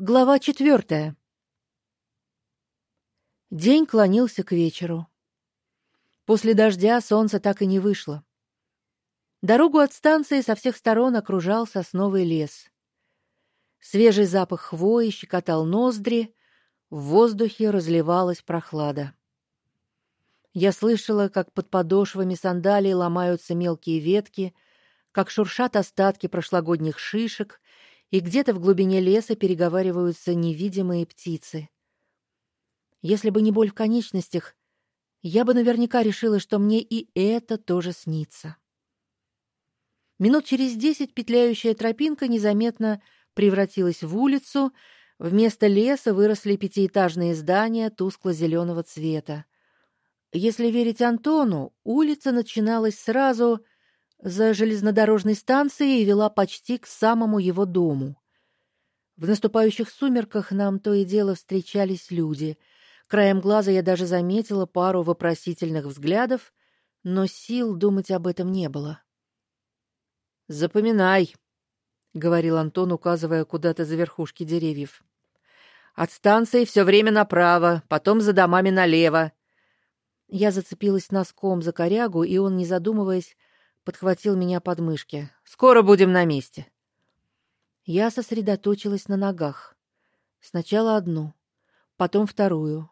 Глава четвертая. День клонился к вечеру. После дождя солнце так и не вышло. Дорогу от станции со всех сторон окружал сосновый лес. Свежий запах хвои щекотал ноздри, в воздухе разливалась прохлада. Я слышала, как под подошвами сандалий ломаются мелкие ветки, как шуршат остатки прошлогодних шишек и где-то в глубине леса переговариваются невидимые птицы. Если бы не боль в конечностях, я бы наверняка решила, что мне и это тоже снится. Минут через десять петляющая тропинка незаметно превратилась в улицу, вместо леса выросли пятиэтажные здания тускло зеленого цвета. Если верить Антону, улица начиналась сразу за железнодорожной станцией и вела почти к самому его дому. В наступающих сумерках нам то и дело встречались люди. Краем глаза я даже заметила пару вопросительных взглядов, но сил думать об этом не было. Запоминай, говорил Антон, указывая куда-то за верхушки деревьев. От станции все время направо, потом за домами налево. Я зацепилась носком за корягу, и он, не задумываясь, подхватил меня под мышки. Скоро будем на месте. Я сосредоточилась на ногах. Сначала одну, потом вторую,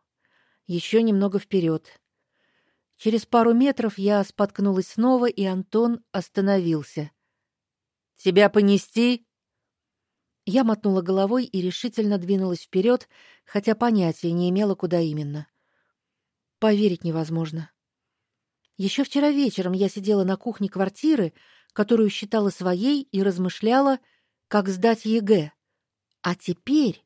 еще немного вперед. Через пару метров я споткнулась снова, и Антон остановился. Тебя понести? Я мотнула головой и решительно двинулась вперед, хотя понятия не имела, куда именно. Поверить невозможно. Еще вчера вечером я сидела на кухне квартиры, которую считала своей, и размышляла, как сдать ЕГЭ. А теперь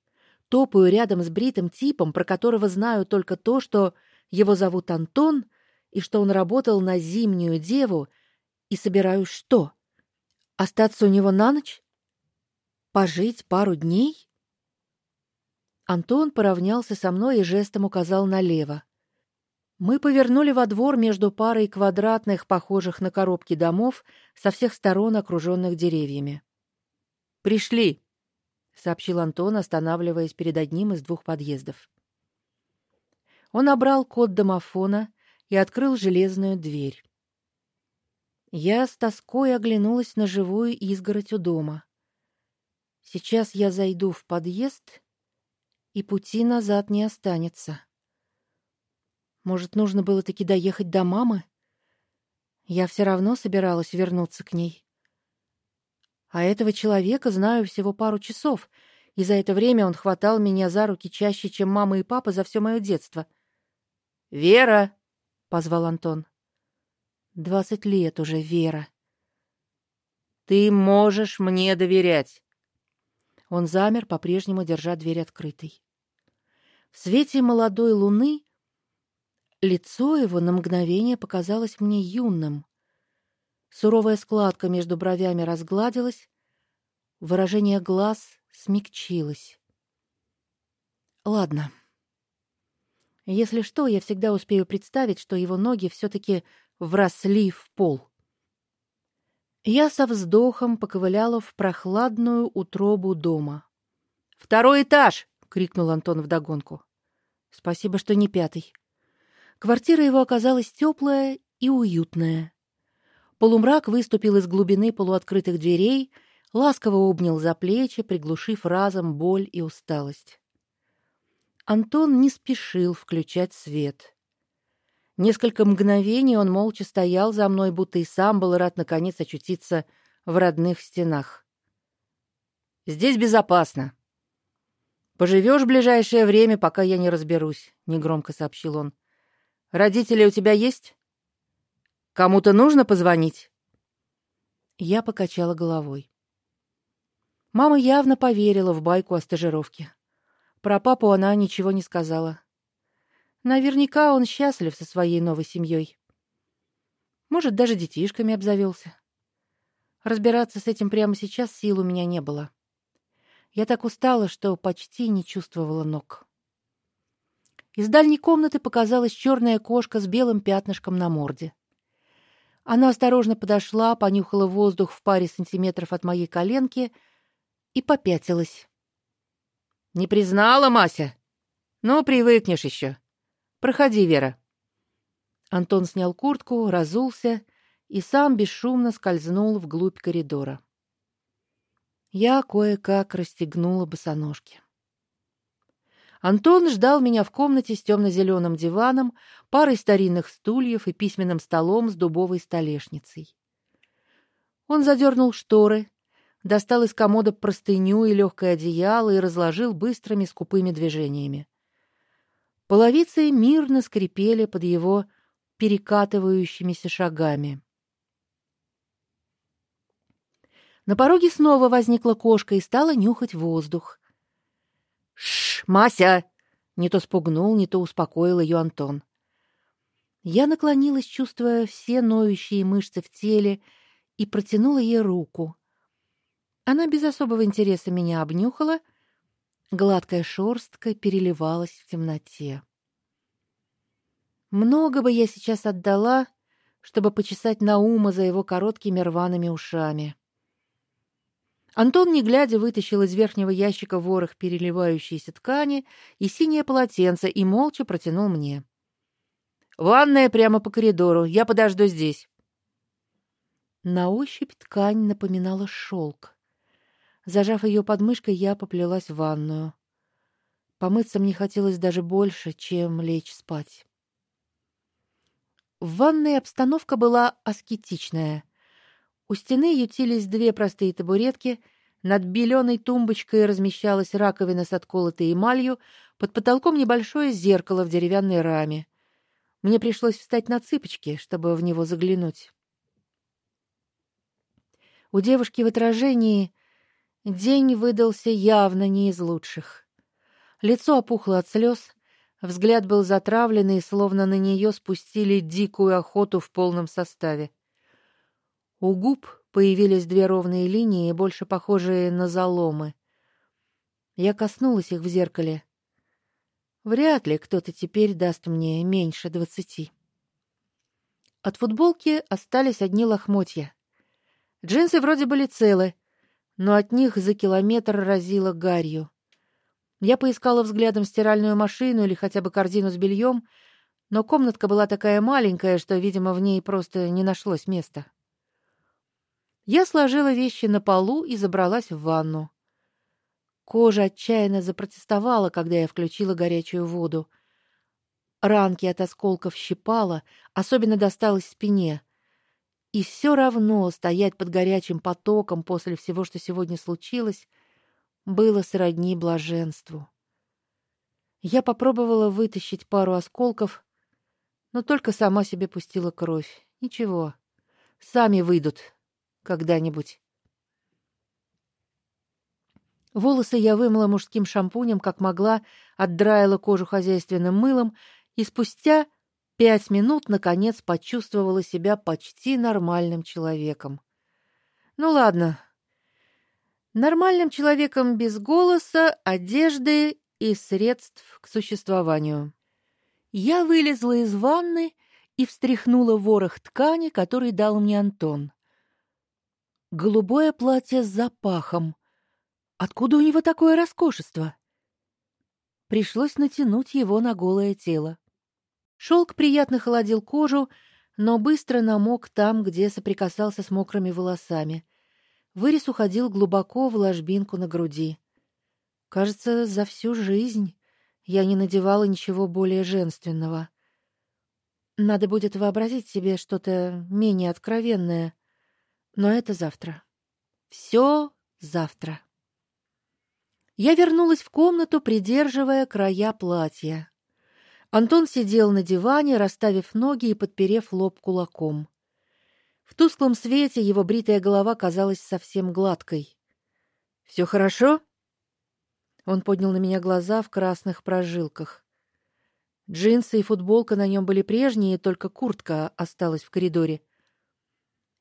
топаю рядом с бритым типом, про которого знаю только то, что его зовут Антон и что он работал на зимнюю деву, и собираюсь что? Остаться у него на ночь? Пожить пару дней? Антон поравнялся со мной и жестом указал налево. Мы повернули во двор между парой квадратных, похожих на коробки домов, со всех сторон окруженных деревьями. Пришли, сообщил Антон, останавливаясь перед одним из двух подъездов. Он набрал код домофона и открыл железную дверь. Я с тоской оглянулась на живую изгородь у дома. Сейчас я зайду в подъезд, и пути назад не останется. Может, нужно было таки доехать до мамы? Я все равно собиралась вернуться к ней. А этого человека знаю всего пару часов, и за это время он хватал меня за руки чаще, чем мама и папа за все мое детство. "Вера", позвал Антон. Двадцать лет уже, Вера. Ты можешь мне доверять. Он замер, по-прежнему держа дверь открытой. В свете молодой луны Лицо его на мгновение показалось мне юным. Суровая складка между бровями разгладилась, выражение глаз смягчилось. Ладно. Если что, я всегда успею представить, что его ноги все таки вросли в пол. Я со вздохом поковыляла в прохладную утробу дома. "Второй этаж!" крикнул Антон вдогонку. "Спасибо, что не пятый. Квартира его оказалась теплая и уютная. Полумрак выступил из глубины полуоткрытых дверей, ласково обнял за плечи, приглушив разом боль и усталость. Антон не спешил включать свет. Несколько мгновений он молча стоял за мной, будто и сам был рад наконец очутиться в родных стенах. Здесь безопасно. Поживешь ближайшее время, пока я не разберусь, негромко сообщил он. Родители у тебя есть? Кому-то нужно позвонить? Я покачала головой. Мама явно поверила в байку о стажировке. Про папу она ничего не сказала. Наверняка он счастлив со своей новой семьей. Может, даже детишками обзавелся. Разбираться с этим прямо сейчас сил у меня не было. Я так устала, что почти не чувствовала ног. Из дальней комнаты показалась черная кошка с белым пятнышком на морде. Она осторожно подошла, понюхала воздух в паре сантиметров от моей коленки и попятилась. Не признала, Мася? Ну, привыкнешь еще. Проходи, Вера. Антон снял куртку, разулся и сам бесшумно скользнул вглубь коридора. Я кое-как расстегнула босоножки. Антон ждал меня в комнате с темно зеленым диваном, парой старинных стульев и письменным столом с дубовой столешницей. Он задернул шторы, достал из комода простыню и легкое одеяло и разложил быстрыми скупыми движениями. Половицы мирно скрипели под его перекатывающимися шагами. На пороге снова возникла кошка и стала нюхать воздух. Мася, не то спугнул, не то успокоил ее Антон. Я наклонилась, чувствуя все ноющие мышцы в теле, и протянула ей руку. Она без особого интереса меня обнюхала, гладкая шерстка переливалась в темноте. Много бы я сейчас отдала, чтобы почесать Наума за его короткими рваными ушами. Антон, не глядя, вытащил из верхнего ящика ворох переливающейся ткани и синее полотенце и молча протянул мне. Ванная прямо по коридору. Я подожду здесь. На ощупь ткань напоминала шелк. Зажав ее под мышкой, я поплелась в ванную. Помыться мне хотелось даже больше, чем лечь спать. В ванной обстановка была аскетичная. У стены ютились две простые табуретки, над беленой тумбочкой размещалась раковина с отколотой эмалью, под потолком небольшое зеркало в деревянной раме. Мне пришлось встать на цыпочки, чтобы в него заглянуть. У девушки в отражении день выдался явно не из лучших. Лицо опухло от слез, взгляд был затравленный, словно на нее спустили дикую охоту в полном составе. У губ появились две ровные линии, больше похожие на заломы. Я коснулась их в зеркале. Вряд ли кто-то теперь даст мне меньше двадцати. От футболки остались одни лохмотья. Джинсы вроде были целы, но от них за километр разило гарью. Я поискала взглядом стиральную машину или хотя бы корзину с бельем, но комнатка была такая маленькая, что, видимо, в ней просто не нашлось места. Я сложила вещи на полу и забралась в ванну. Кожа отчаянно запротестовала, когда я включила горячую воду. Ранки от осколков щипало, особенно досталось спине. И все равно стоять под горячим потоком после всего, что сегодня случилось, было сродни блаженству. Я попробовала вытащить пару осколков, но только сама себе пустила кровь. Ничего. Сами выйдут когда-нибудь. Волосы я вымыла мужским шампунем, как могла, отдраила кожу хозяйственным мылом и спустя пять минут наконец почувствовала себя почти нормальным человеком. Ну ладно. Нормальным человеком без голоса, одежды и средств к существованию. Я вылезла из ванны и встряхнула ворох ткани, который дал мне Антон. Голубое платье с запахом. Откуда у него такое роскошество? Пришлось натянуть его на голое тело. Шелк приятно холодил кожу, но быстро намок там, где соприкасался с мокрыми волосами. Вырез уходил глубоко в ложбинку на груди. Кажется, за всю жизнь я не надевала ничего более женственного. Надо будет вообразить себе что-то менее откровенное, но это завтра. Все завтра. Я вернулась в комнату, придерживая края платья. Антон сидел на диване, расставив ноги и подперев лоб кулаком. В тусклом свете его бритая голова казалась совсем гладкой. «Все хорошо? Он поднял на меня глаза в красных прожилках. Джинсы и футболка на нем были прежние, только куртка осталась в коридоре.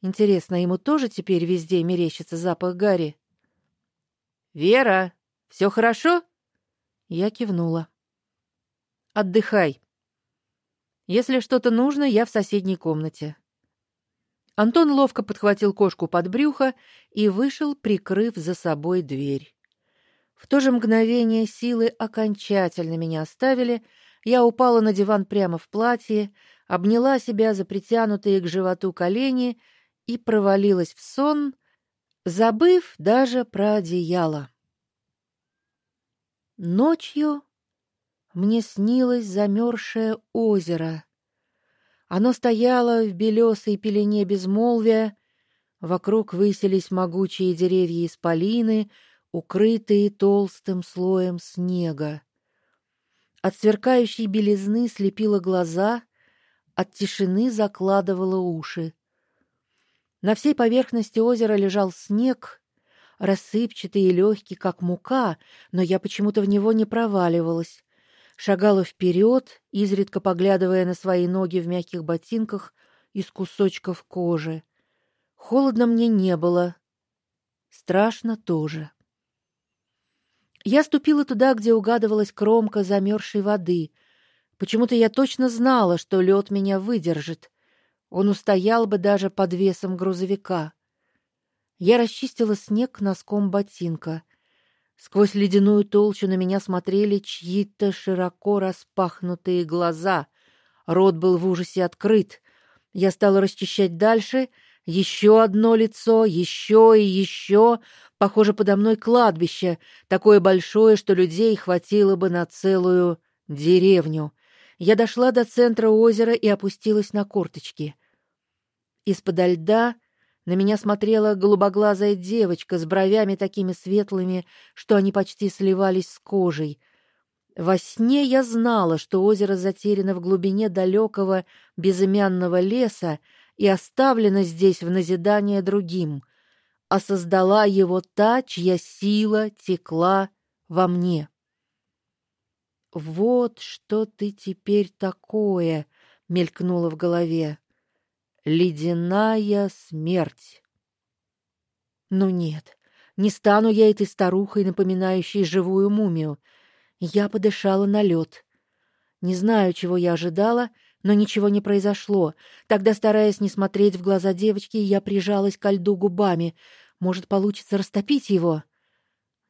Интересно, ему тоже теперь везде мерещится запах гари? Вера, все хорошо? Я кивнула. Отдыхай. Если что-то нужно, я в соседней комнате. Антон ловко подхватил кошку под брюхо и вышел, прикрыв за собой дверь. В то же мгновение силы окончательно меня оставили. Я упала на диван прямо в платье, обняла себя за притянутые к животу колени и провалилась в сон, забыв даже про одеяло. Ночью мне снилось замерзшее озеро. Оно стояло в белесой пелене безмолвия, вокруг высились могучие деревья исполины, укрытые толстым слоем снега. От сверкающей белизны слепило глаза, от тишины закладывало уши. На всей поверхности озера лежал снег, рассыпчатый и легкий, как мука, но я почему-то в него не проваливалась. Шагала вперед, изредка поглядывая на свои ноги в мягких ботинках из кусочков кожи. Холодно мне не было, страшно тоже. Я ступила туда, где угадывалась кромка замерзшей воды. Почему-то я точно знала, что лед меня выдержит. Он устоял бы даже под весом грузовика. Я расчистила снег носком ботинка. Сквозь ледяную толщу на меня смотрели чьи-то широко распахнутые глаза. Рот был в ужасе открыт. Я стала расчищать дальше, еще одно лицо, еще и еще. Похоже, подо мной кладбище, такое большое, что людей хватило бы на целую деревню. Я дошла до центра озера и опустилась на корточки. Из-под льда на меня смотрела голубоглазая девочка с бровями такими светлыми, что они почти сливались с кожей. Во сне я знала, что озеро затеряно в глубине далекого безымянного леса и оставлено здесь в назидание другим, а создала его та, чья сила текла во мне. Вот что ты теперь такое, мелькнуло в голове. Ледяная смерть. Ну нет, не стану я этой старухой, напоминающей живую мумию. Я подышала на лед. Не знаю, чего я ожидала, но ничего не произошло. Тогда, стараясь не смотреть в глаза девочки, я прижалась к льду губами. Может, получится растопить его?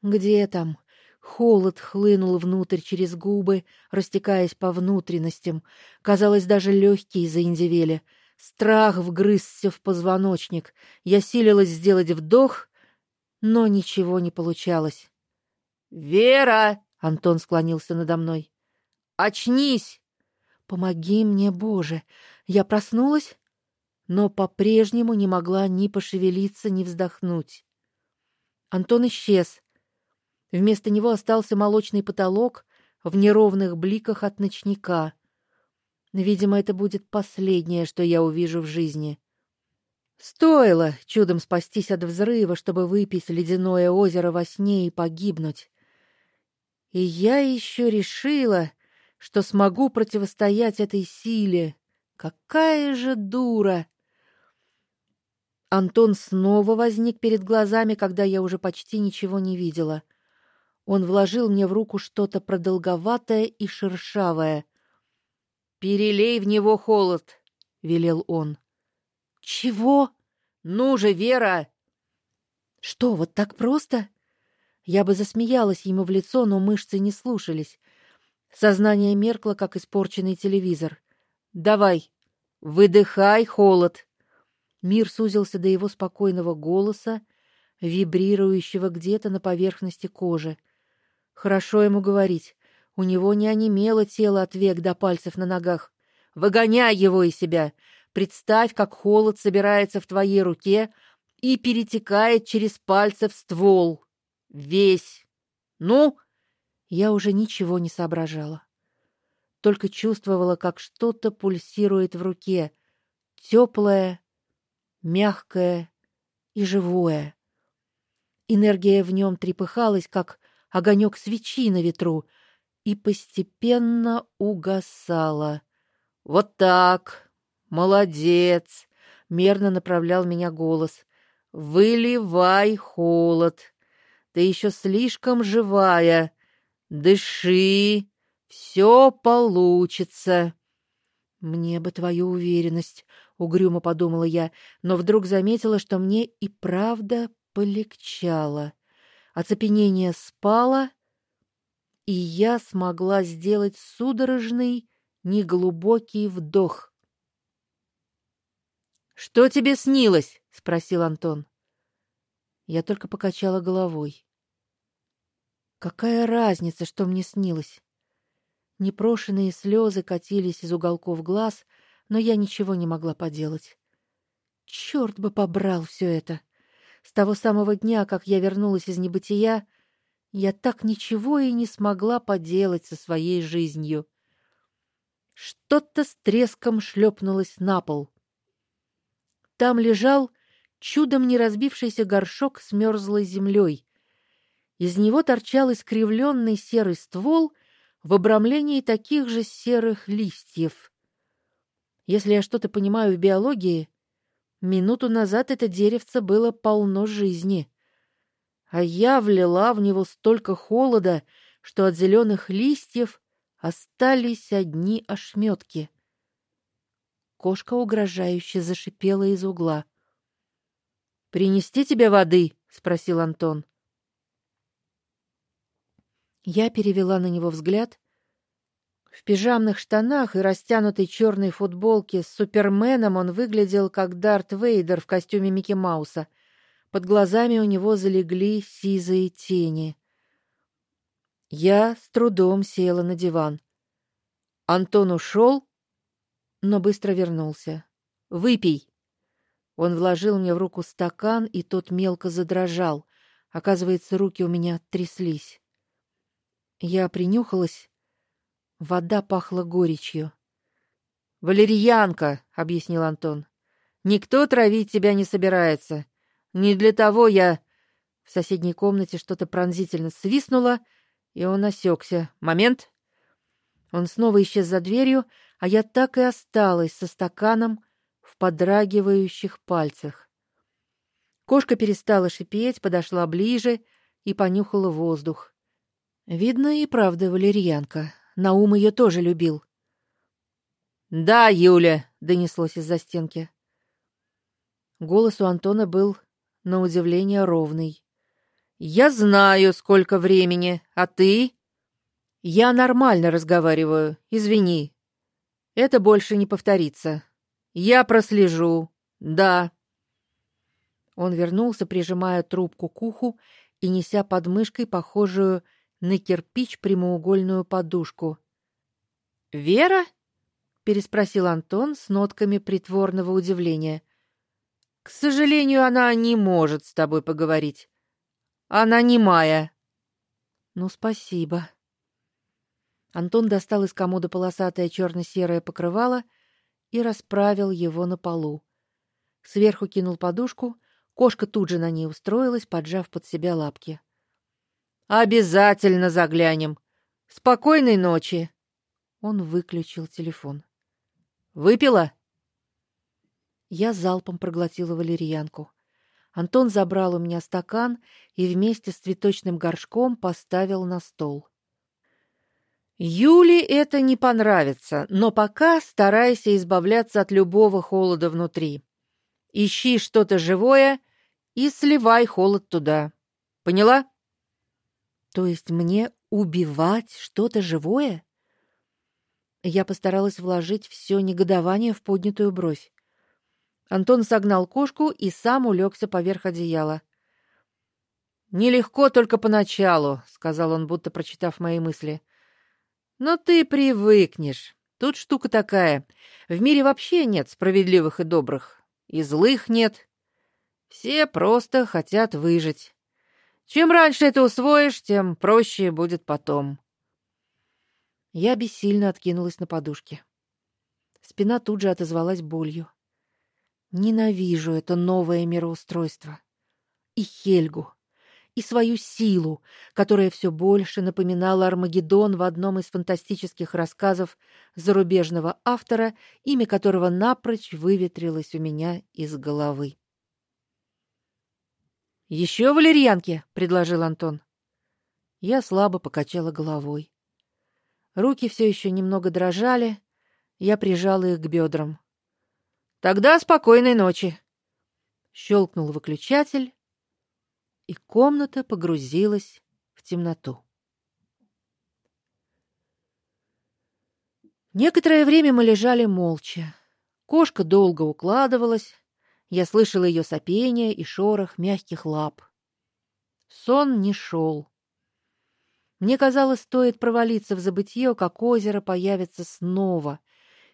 Где там? Холод хлынул внутрь через губы, растекаясь по внутренностям. Казалось, даже легкие заиндевели. Страх вгрызся в позвоночник. Я силилась сделать вдох, но ничего не получалось. "Вера!" Антон склонился надо мной. "Очнись! Помоги мне, Боже!" Я проснулась, но по-прежнему не могла ни пошевелиться, ни вздохнуть. Антон исчез. Вместо него остался молочный потолок в неровных бликах от ночника. Видимо, это будет последнее, что я увижу в жизни. Стоило чудом спастись от взрыва, чтобы выпить ледяное озеро во сне и погибнуть. И я еще решила, что смогу противостоять этой силе. Какая же дура! Антон снова возник перед глазами, когда я уже почти ничего не видела. Он вложил мне в руку что-то продолговатое и шершавое. Перелей в него холод, велел он. Чего? Ну же, Вера. Что, вот так просто? Я бы засмеялась ему в лицо, но мышцы не слушались. Сознание меркло, как испорченный телевизор. Давай, выдыхай холод. Мир сузился до его спокойного голоса, вибрирующего где-то на поверхности кожи. Хорошо ему говорить. У него не онемело тело от век до пальцев на ногах. Выгоняй его из себя. Представь, как холод собирается в твоей руке и перетекает через пальцы в ствол. Весь. Ну, я уже ничего не соображала. Только чувствовала, как что-то пульсирует в руке, теплое, мягкое и живое. Энергия в нем трепыхалась, как огонек свечи на ветру, и постепенно угасала. Вот так. Молодец, мерно направлял меня голос. Выливай холод. Ты еще слишком живая. Дыши. Все получится. Мне бы твою уверенность, угрюмо подумала я, но вдруг заметила, что мне и правда полегчало. Оцепенение спало, и я смогла сделать судорожный, неглубокий вдох. Что тебе снилось? спросил Антон. Я только покачала головой. Какая разница, что мне снилось? Непрошенные слезы катились из уголков глаз, но я ничего не могла поделать. Черт бы побрал все это. С того самого дня, как я вернулась из небытия, я так ничего и не смогла поделать со своей жизнью. Что-то с треском шлепнулось на пол. Там лежал чудом не разбившийся горшок с мерзлой землей. Из него торчал искривленный серый ствол в обрамлении таких же серых листьев. Если я что-то понимаю в биологии, Минуту назад это деревце было полно жизни, а я влила в него столько холода, что от зеленых листьев остались одни ошметки. Кошка угрожающе зашипела из угла. Принести тебе воды, спросил Антон. Я перевела на него взгляд в пижамных штанах и растянутой черной футболке с Суперменом он выглядел как Дарт Вейдер в костюме Микки Мауса. Под глазами у него залегли сизые тени. Я с трудом села на диван. Антон ушел, но быстро вернулся. Выпей. Он вложил мне в руку стакан, и тот мелко задрожал. Оказывается, руки у меня тряслись. Я принюхалась Вода пахла горечью. Валерьянка, объяснил Антон. Никто травить тебя не собирается. Не для того я В соседней комнате что-то пронзительно свистнуло, и он осекся. Момент. Он снова исчез за дверью, а я так и осталась со стаканом в подрагивающих пальцах. Кошка перестала шипеть, подошла ближе и понюхала воздух. Видно и правда валерьянка. Наум ее тоже любил. "Да, Юля", донеслось из-за стенки. Голос у Антона был на удивление ровный. "Я знаю, сколько времени, а ты?" "Я нормально разговариваю. Извини. Это больше не повторится. Я прослежу. Да." Он вернулся, прижимая трубку к уху и неся под мышкой похожую на кирпич прямоугольную подушку. Вера? переспросил Антон с нотками притворного удивления. К сожалению, она не может с тобой поговорить. Она не моя. Ну, спасибо. Антон достал из комода полосатое черно серое покрывало и расправил его на полу. Сверху кинул подушку, кошка тут же на ней устроилась, поджав под себя лапки. Обязательно заглянем. Спокойной ночи. Он выключил телефон. Выпила? Я залпом проглотила валерьянку. Антон забрал у меня стакан и вместе с цветочным горшком поставил на стол. Юли это не понравится, но пока старайся избавляться от любого холода внутри. Ищи что-то живое и сливай холод туда. Поняла? То есть мне убивать что-то живое? Я постаралась вложить все негодование в поднятую бровь. Антон согнал кошку и сам улегся поверх одеяла. Нелегко только поначалу, сказал он, будто прочитав мои мысли. Но ты привыкнешь. Тут штука такая: в мире вообще нет справедливых и добрых, и злых нет. Все просто хотят выжить. Чем раньше это усвоишь, тем проще будет потом. Я бессильно откинулась на подушке. Спина тут же отозвалась болью. Ненавижу это новое мироустройство. И Хельгу, и свою силу, которая все больше напоминала Армагеддон в одном из фантастических рассказов зарубежного автора, имя которого напрочь выветрилось у меня из головы. «Еще валерьянки, предложил Антон. Я слабо покачала головой. Руки все еще немного дрожали, я прижала их к бедрам. Тогда спокойной ночи. Щелкнул выключатель, и комната погрузилась в темноту. Некоторое время мы лежали молча. Кошка долго укладывалась, я слышала ее сопение и шорох мягких лап. Сон не шел. Мне казалось, стоит провалиться в забытье, как озеро появится снова,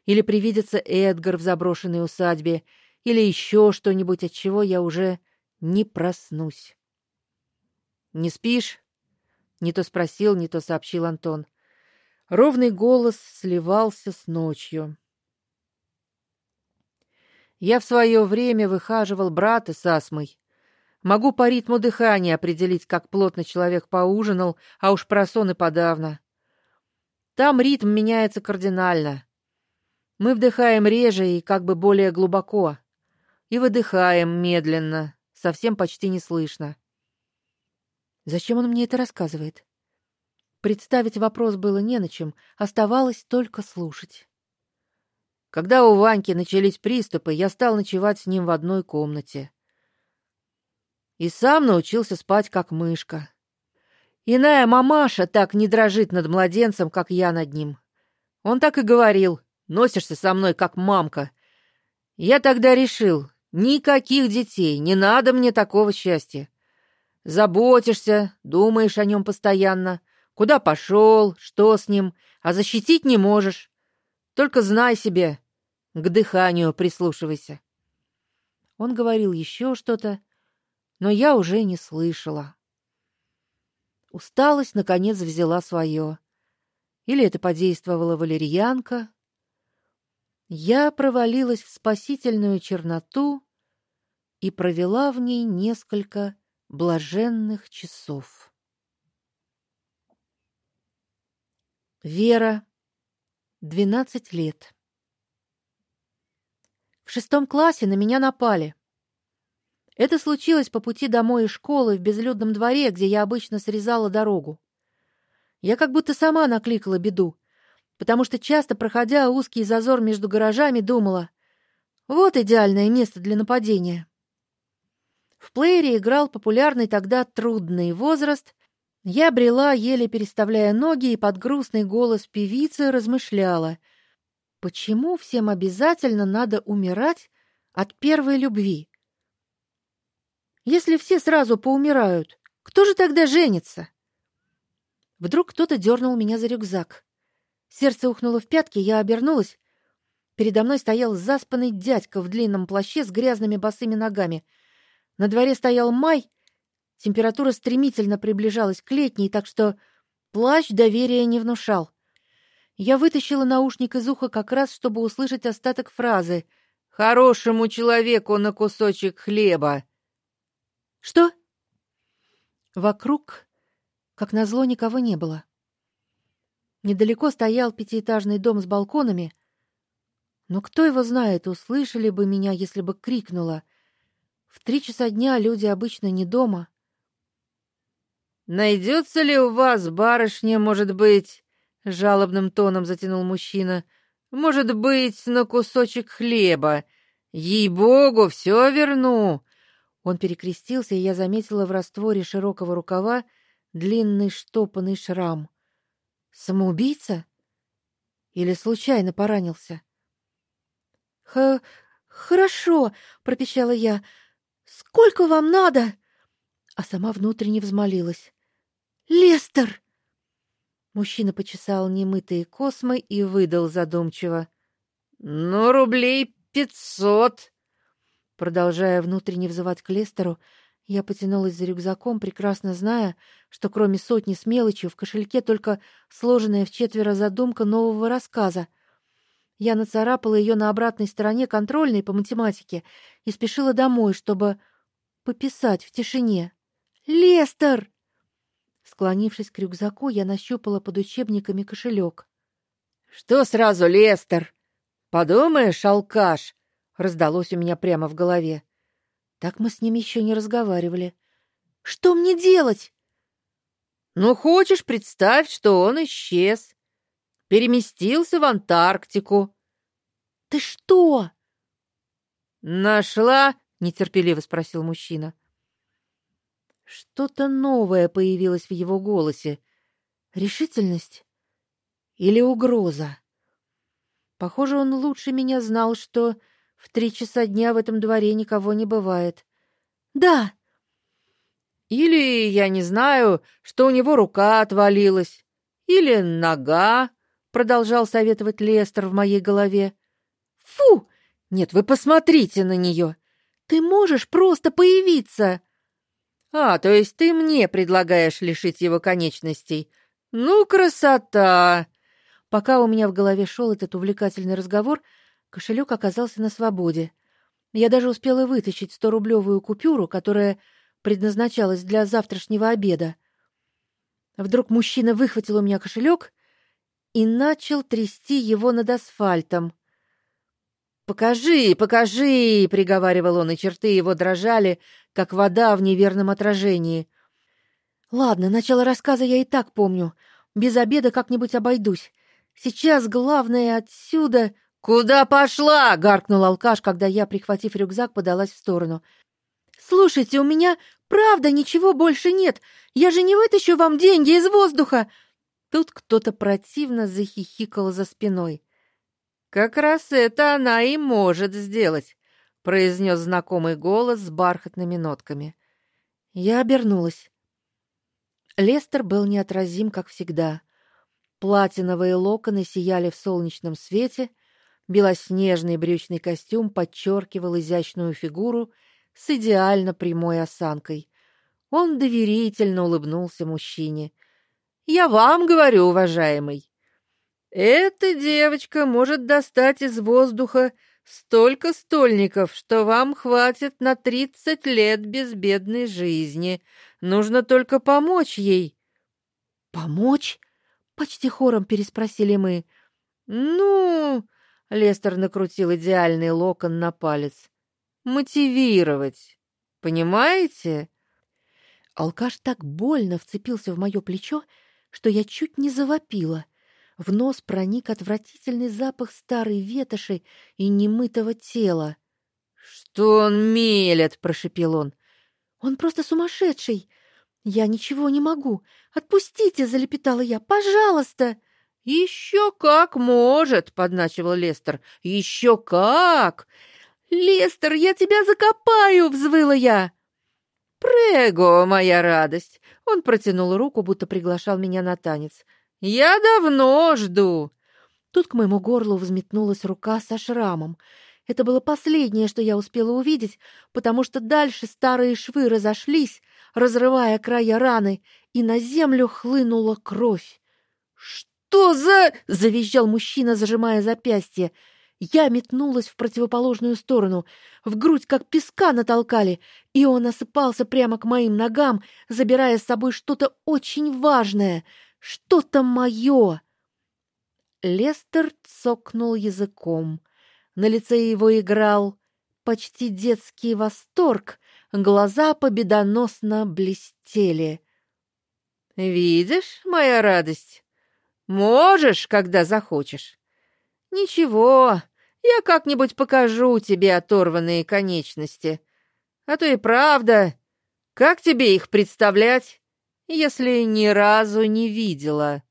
или привидится Эдгар в заброшенной усадьбе, или еще что-нибудь, от чего я уже не проснусь. Не спишь? Не то спросил, не то сообщил Антон. Ровный голос сливался с ночью. Я в свое время выхаживал брата с астмой. Могу по ритму дыхания определить, как плотно человек поужинал, а уж про сон и подавно. Там ритм меняется кардинально. Мы вдыхаем реже и как бы более глубоко, и выдыхаем медленно, совсем почти не слышно. Зачем он мне это рассказывает? Представить вопрос было не на чем, оставалось только слушать. Когда у Ваньки начались приступы, я стал ночевать с ним в одной комнате и сам научился спать как мышка. Иная мамаша так не дрожит над младенцем, как я над ним. Он так и говорил: "Носишься со мной как мамка". Я тогда решил: никаких детей, не надо мне такого счастья. Заботишься, думаешь о нем постоянно, куда пошел, что с ним, а защитить не можешь. Только знай себе, к дыханию прислушивайся. Он говорил еще что-то, но я уже не слышала. Усталость наконец взяла свое. Или это подействовала валерьянка? Я провалилась в спасительную черноту и провела в ней несколько блаженных часов. Вера, двенадцать лет. В шестом классе на меня напали. Это случилось по пути домой из школы в безлюдном дворе, где я обычно срезала дорогу. Я как будто сама накликала беду, потому что часто, проходя узкий зазор между гаражами, думала: вот идеальное место для нападения. В плеере играл популярный тогда трудный возраст. Я брела, еле переставляя ноги, и под грустный голос певицы размышляла: почему всем обязательно надо умирать от первой любви? Если все сразу поумирают, кто же тогда женится? Вдруг кто-то дернул меня за рюкзак. Сердце ухнуло в пятки, я обернулась. Передо мной стоял заспанный дядька в длинном плаще с грязными босыми ногами. На дворе стоял май. Температура стремительно приближалась к летней, так что плащ доверия не внушал. Я вытащила наушник из уха как раз, чтобы услышать остаток фразы: "Хорошему человеку на кусочек хлеба". Что? Вокруг, как назло, никого не было. Недалеко стоял пятиэтажный дом с балконами, но кто его знает, услышали бы меня, если бы крикнула. В три часа дня люди обычно не дома. Найдется ли у вас, барышня, может быть, жалобным тоном затянул мужчина. Может быть, на кусочек хлеба. Ей-богу, все верну. Он перекрестился, и я заметила в растворе широкого рукава длинный штопанный шрам. Самоубийца? Или случайно поранился? Х хорошо, пропищала я. Сколько вам надо? А сама внутренне взмолилась. Лестер. Мужчина почесал немытые космы и выдал задумчиво: "Ну, рублей пятьсот". Продолжая внутренне взывать к Лестеру, я потянулась за рюкзаком, прекрасно зная, что кроме сотни с мелочью в кошельке только сложенная в четверо задумка нового рассказа. Я нацарапала ее на обратной стороне контрольной по математике и спешила домой, чтобы пописать в тишине. Лестер. Склонившись к рюкзаку, я нащупала под учебниками кошелек. Что сразу, Лестер? Подумаешь, алкаш, раздалось у меня прямо в голове. Так мы с ним еще не разговаривали. Что мне делать? Ну, хочешь, представь, что он исчез. Переместился в Антарктику. Ты что? Нашла? нетерпеливо спросил мужчина. Что-то новое появилось в его голосе. Решительность или угроза? Похоже, он лучше меня знал, что в три часа дня в этом дворе никого не бывает. Да. Или, я не знаю, что у него рука отвалилась, или нога, продолжал советовать Лестер в моей голове. Фу! Нет, вы посмотрите на нее. Ты можешь просто появиться. А, то есть ты мне предлагаешь лишить его конечностей? Ну, красота! Пока у меня в голове шел этот увлекательный разговор, кошелек оказался на свободе. Я даже успела вытащить сто-рублевую купюру, которая предназначалась для завтрашнего обеда. Вдруг мужчина выхватил у меня кошелек и начал трясти его над асфальтом. «Покажи, покажи!» — приговаривал он, и черты его дрожали, как вода в неверном отражении. «Ладно, начало рассказа я и так помню. Без обеда как-нибудь обойдусь. Сейчас главное отсюда...» «Куда пошла?» — гаркнул алкаш, когда я, прихватив рюкзак, подалась в сторону. «Слушайте, у меня правда ничего больше нет. Я же не вытащу вам деньги из воздуха!» Тут кто-то противно захихикал за спиной. Как раз это она и может сделать, произнес знакомый голос с бархатными нотками. Я обернулась. Лестер был неотразим, как всегда. Платиновые локоны сияли в солнечном свете, белоснежный брючный костюм подчеркивал изящную фигуру с идеально прямой осанкой. Он доверительно улыбнулся мужчине. "Я вам говорю, уважаемый, эта девочка может достать из воздуха столько стольников, что вам хватит на тридцать лет безбедной жизни. Нужно только помочь ей. Помочь? почти хором переспросили мы. Ну, Лестер накрутил идеальный локон на палец. Мотивировать. Понимаете? Алкаш так больно вцепился в мое плечо, что я чуть не завопила. В нос проник отвратительный запах старой ветоши и немытого тела. "Что он мелет?" прошепел он. "Он просто сумасшедший. Я ничего не могу. Отпустите", залепетала я. "Пожалуйста". «Еще как может", подначивал Лестер. «Еще как!" "Лестер, я тебя закопаю", взвыла я. "Прего, моя радость". Он протянул руку, будто приглашал меня на танец. Я давно жду. Тут к моему горлу взметнулась рука со шрамом. Это было последнее, что я успела увидеть, потому что дальше старые швы разошлись, разрывая края раны, и на землю хлынула кровь. "Что за?" завизжал мужчина, зажимая запястье. Я метнулась в противоположную сторону. В грудь как песка натолкали, и он осыпался прямо к моим ногам, забирая с собой что-то очень важное — что-то мое!» Лестер цокнул языком. На лице его играл почти детский восторг, глаза победоносно блестели. «Видишь, моя радость? Можешь, когда захочешь. Ничего, я как-нибудь покажу тебе оторванные конечности. А то и правда, как тебе их представлять?» если ни разу не видела.